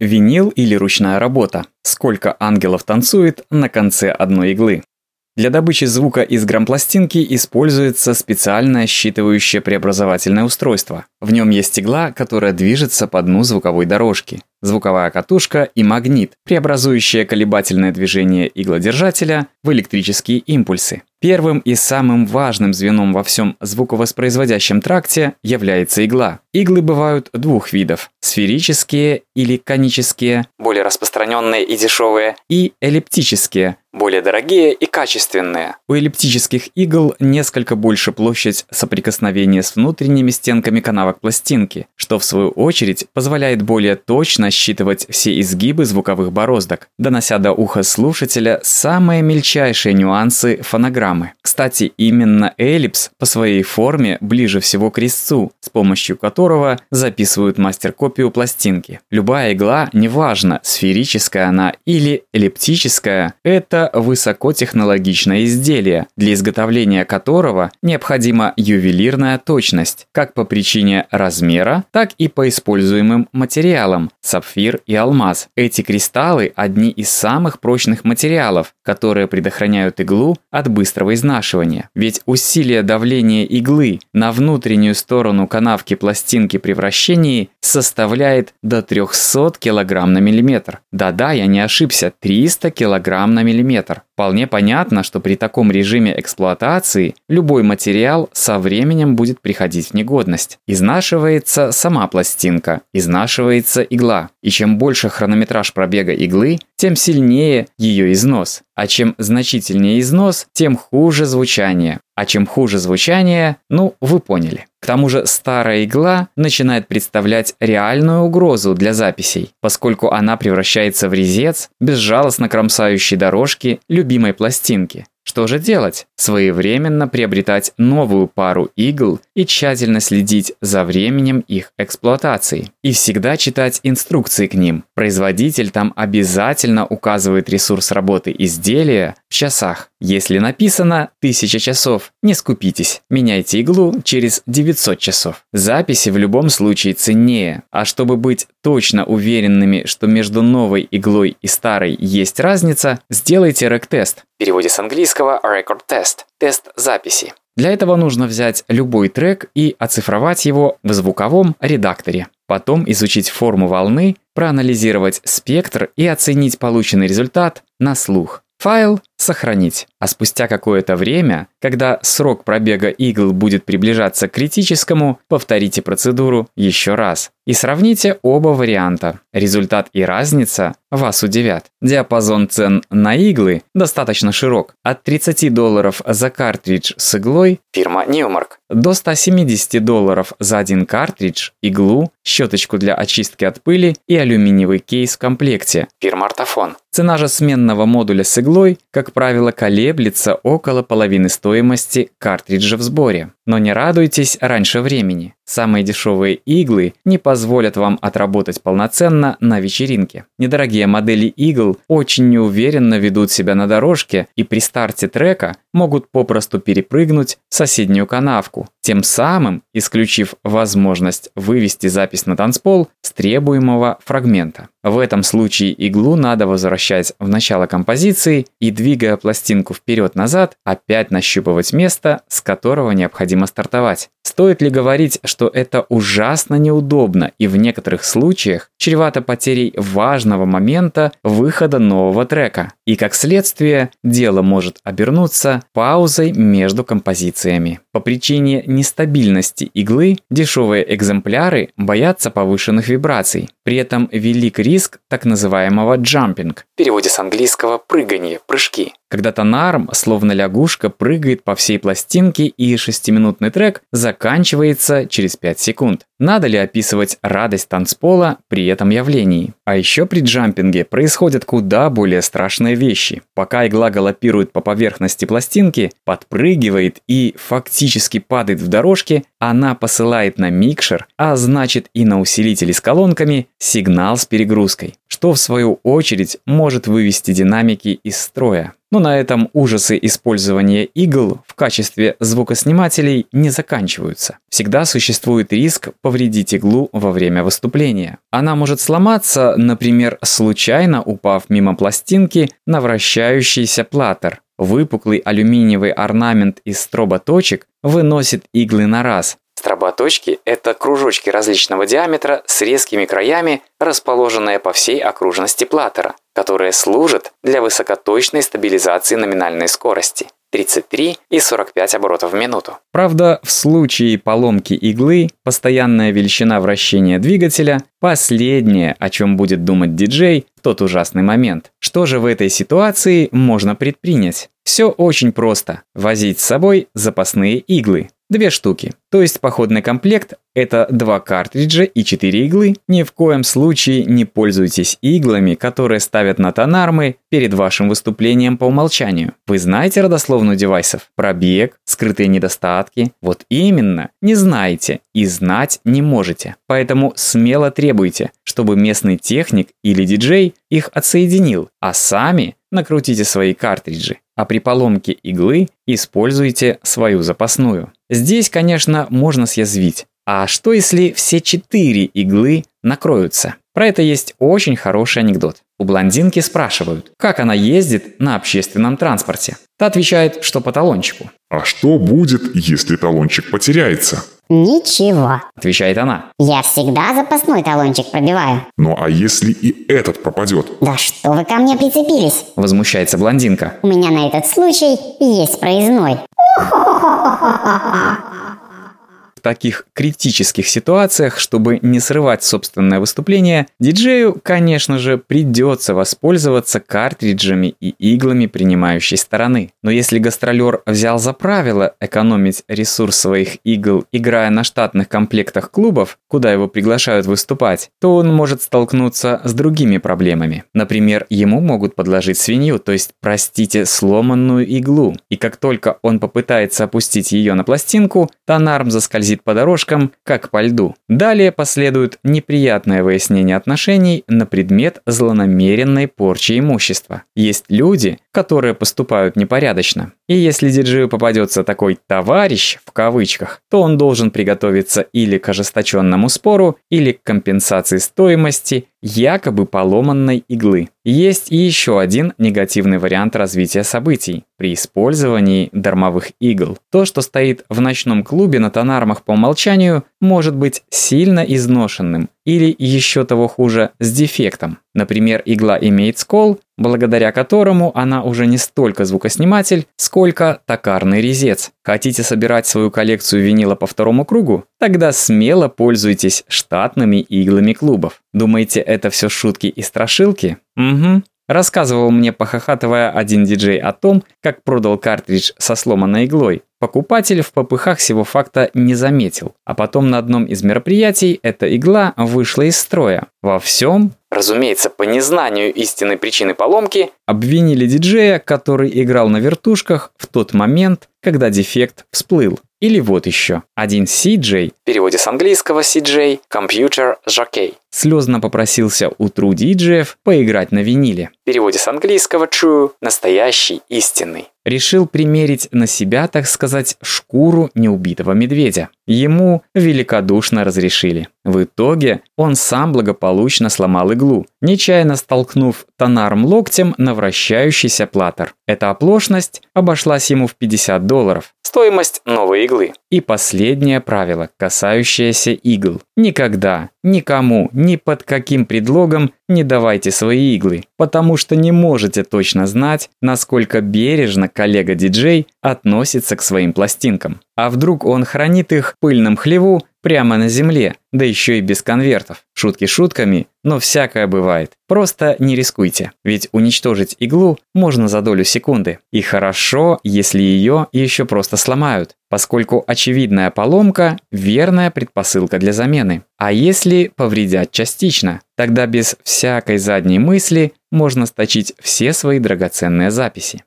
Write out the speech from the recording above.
Винил или ручная работа. Сколько ангелов танцует на конце одной иглы. Для добычи звука из грампластинки используется специальное считывающее преобразовательное устройство. В нем есть игла, которая движется по дну звуковой дорожки звуковая катушка и магнит, преобразующие колебательное движение иглодержателя в электрические импульсы. Первым и самым важным звеном во всем звуковоспроизводящем тракте является игла. Иглы бывают двух видов – сферические или конические, более распространенные и дешевые, и эллиптические, более дорогие и качественные. У эллиптических игл несколько больше площадь соприкосновения с внутренними стенками канавок пластинки, что в свою очередь позволяет более точно считывать все изгибы звуковых бороздок, донося до уха слушателя самые мельчайшие нюансы фонограммы. Кстати, именно эллипс по своей форме ближе всего к резцу, с помощью которого записывают мастер-копию пластинки. Любая игла, неважно, сферическая она или эллиптическая, это высокотехнологичное изделие, для изготовления которого необходима ювелирная точность, как по причине размера, так и по используемым материалам – сапфир и алмаз. Эти кристаллы – одни из самых прочных материалов, которые предохраняют иглу от быстрого изнашивания. Ведь усилие давления иглы на внутреннюю сторону канавки пластинки при вращении составляет до 300 кг на миллиметр. Да-да, я не ошибся, 300 кг на миллиметр. Вполне понятно, что при таком режиме эксплуатации любой материал со временем будет приходить в негодность. Изнашивается сама пластинка, изнашивается игла. И чем больше хронометраж пробега иглы, тем сильнее ее износ. А чем значительнее износ, тем хуже звучание. А чем хуже звучание, ну, вы поняли. К тому же старая игла начинает представлять реальную угрозу для записей, поскольку она превращается в резец, безжалостно кромсающий дорожки любимой пластинки. Что же делать? Своевременно приобретать новую пару игл и тщательно следить за временем их эксплуатации. И всегда читать инструкции к ним. Производитель там обязательно указывает ресурс работы изделия в часах. Если написано 1000 часов, не скупитесь. Меняйте иглу через 900 часов. Записи в любом случае ценнее. А чтобы быть точно уверенными, что между новой иглой и старой есть разница, сделайте рек-тест. В переводе с английского record test – тест записи. Для этого нужно взять любой трек и оцифровать его в звуковом редакторе. Потом изучить форму волны, проанализировать спектр и оценить полученный результат на слух. Файл сохранить. А спустя какое-то время, когда срок пробега игл будет приближаться к критическому, повторите процедуру еще раз. И сравните оба варианта. Результат и разница вас удивят. Диапазон цен на иглы достаточно широк. От 30 долларов за картридж с иглой фирма Newmark до 170 долларов за один картридж, иглу, щеточку для очистки от пыли и алюминиевый кейс в комплекте фирма Артофон. Цена же сменного модуля с иглой, как правило, колеблется около половины стоимости картриджа в сборе. Но не радуйтесь раньше времени. Самые дешевые иглы не позволят вам отработать полноценно на вечеринке. Недорогие модели игл очень неуверенно ведут себя на дорожке и при старте трека могут попросту перепрыгнуть соседнюю канавку, тем самым исключив возможность вывести запись на танцпол с требуемого фрагмента. В этом случае иглу надо возвращать в начало композиции и, двигая пластинку вперед-назад, опять нащупывать место, с которого необходимо стартовать. Стоит ли говорить, что это ужасно неудобно и в некоторых случаях чревато потерей важного момента выхода нового трека? И как следствие, дело может обернуться паузой между композициями. По причине нестабильности иглы дешевые экземпляры боятся повышенных вибраций. При этом велик риск так называемого джампинг. В переводе с английского «прыгание», «прыжки». Когда тонарм, словно лягушка, прыгает по всей пластинке и шестиминутный трек заканчивается через 5 секунд. Надо ли описывать радость танцпола при этом явлении? А еще при джампинге происходят куда более страшные вещи. Пока игла галопирует по поверхности пластинки, подпрыгивает и фактически падает в дорожке, она посылает на микшер, а значит и на усилители с колонками, сигнал с перегрузкой. что в свою очередь может вывести динамики из строя. Но на этом ужасы использования игл в качестве звукоснимателей не заканчиваются. Всегда существует риск повредить иглу во время выступления. Она может сломаться, например, случайно упав мимо пластинки на вращающийся платтер. Выпуклый алюминиевый орнамент из строботочек выносит иглы на раз, Строботочки – это кружочки различного диаметра с резкими краями, расположенные по всей окружности платтера, которые служат для высокоточной стабилизации номинальной скорости. 33 и 45 оборотов в минуту. Правда, в случае поломки иглы, постоянная величина вращения двигателя – последнее, о чем будет думать диджей в тот ужасный момент. Что же в этой ситуации можно предпринять? Все очень просто. Возить с собой запасные иглы. Две штуки. То есть походный комплект – это два картриджа и четыре иглы. Ни в коем случае не пользуйтесь иглами, которые ставят на тонармы перед вашим выступлением по умолчанию. Вы знаете родословную девайсов? Пробег, скрытые недостатки? Вот именно, не знаете и знать не можете. Поэтому смело требуйте, чтобы местный техник или диджей их отсоединил, а сами накрутите свои картриджи а при поломке иглы используйте свою запасную. Здесь, конечно, можно съязвить. А что если все четыре иглы накроются? Про это есть очень хороший анекдот. У блондинки спрашивают, как она ездит на общественном транспорте. Та отвечает, что по талончику. А что будет, если талончик потеряется? Ничего, отвечает она. Я всегда запасной талончик пробиваю. Ну а если и этот пропадет? Да что вы ко мне прицепились? Возмущается блондинка. У меня на этот случай есть проездной таких критических ситуациях, чтобы не срывать собственное выступление, диджею, конечно же, придется воспользоваться картриджами и иглами принимающей стороны. Но если гастролер взял за правило экономить ресурс своих игл, играя на штатных комплектах клубов, куда его приглашают выступать, то он может столкнуться с другими проблемами. Например, ему могут подложить свинью, то есть, простите, сломанную иглу. И как только он попытается опустить ее на пластинку, тонарм заскользит скользит по дорожкам, как по льду. Далее последует неприятное выяснение отношений на предмет злонамеренной порчи имущества. Есть люди, которые поступают непорядочно. И если диджею попадется такой «товарищ» в кавычках, то он должен приготовиться или к ожесточенному спору, или к компенсации стоимости якобы поломанной иглы. Есть и еще один негативный вариант развития событий при использовании дармовых игл. То, что стоит в ночном клубе на тонармах по умолчанию, может быть сильно изношенным или еще того хуже с дефектом. Например, игла имеет скол, благодаря которому она уже не столько звукосниматель, сколько токарный резец. Хотите собирать свою коллекцию винила по второму кругу? Тогда смело пользуйтесь штатными иглами клубов. Думаете, это все шутки и страшилки? Угу. Рассказывал мне, похохатывая, один диджей о том, как продал картридж со сломанной иглой. Покупатель в попыхах всего факта не заметил, а потом на одном из мероприятий эта игла вышла из строя. Во всем, разумеется, по незнанию истинной причины поломки, обвинили диджея, который играл на вертушках в тот момент, когда дефект всплыл. Или вот еще. Один CJ, в переводе с английского CJ, Computer Jockey, слезно попросился у True диджеев поиграть на виниле. В переводе с английского True – настоящий, истинный решил примерить на себя, так сказать, шкуру неубитого медведя. Ему великодушно разрешили. В итоге он сам благополучно сломал иглу, нечаянно столкнув тонарм локтем на вращающийся платтер. Эта оплошность обошлась ему в 50 долларов. Стоимость новой иглы. И последнее правило, касающееся игл. Никогда, никому, ни под каким предлогом не давайте свои иглы, потому что не можете точно знать, насколько бережно коллега-диджей относится к своим пластинкам. А вдруг он хранит их в пыльном хлеву прямо на земле, да еще и без конвертов. Шутки шутками, но всякое бывает. Просто не рискуйте, ведь уничтожить иглу можно за долю секунды. И хорошо, если ее еще просто сломают, поскольку очевидная поломка – верная предпосылка для замены. А если повредят частично, тогда без всякой задней мысли можно сточить все свои драгоценные записи.